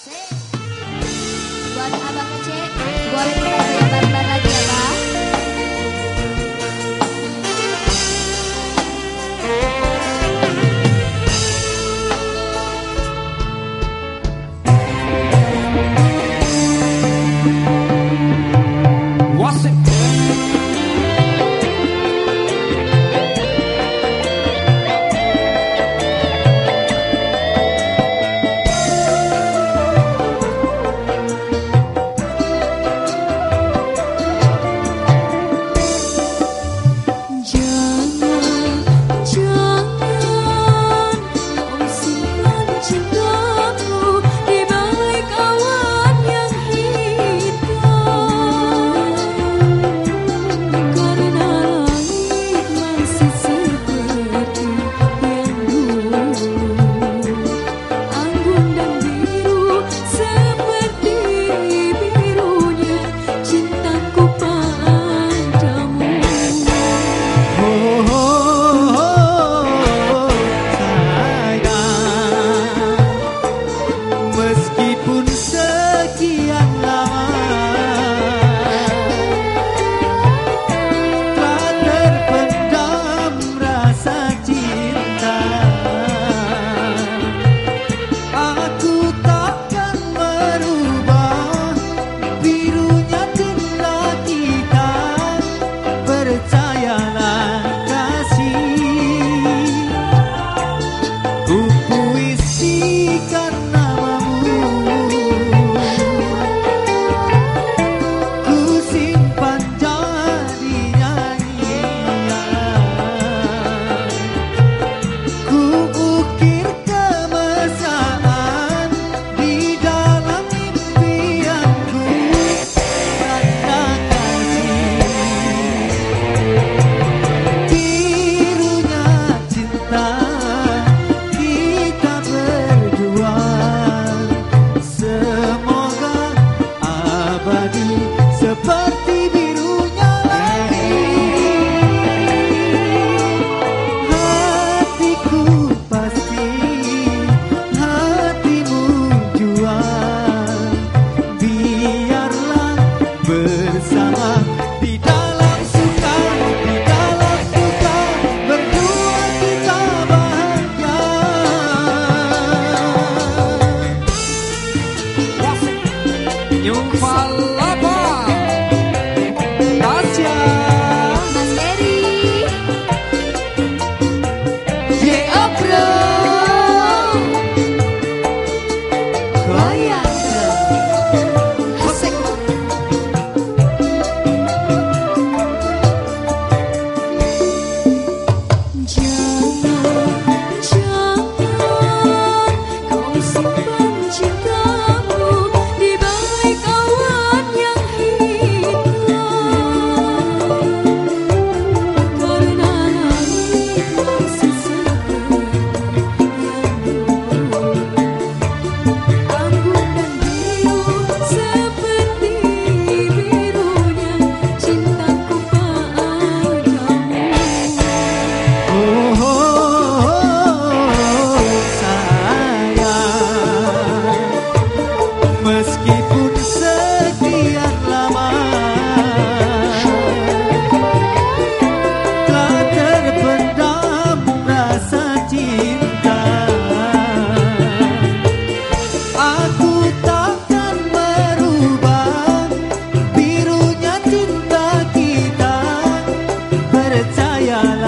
say 家。Yeah.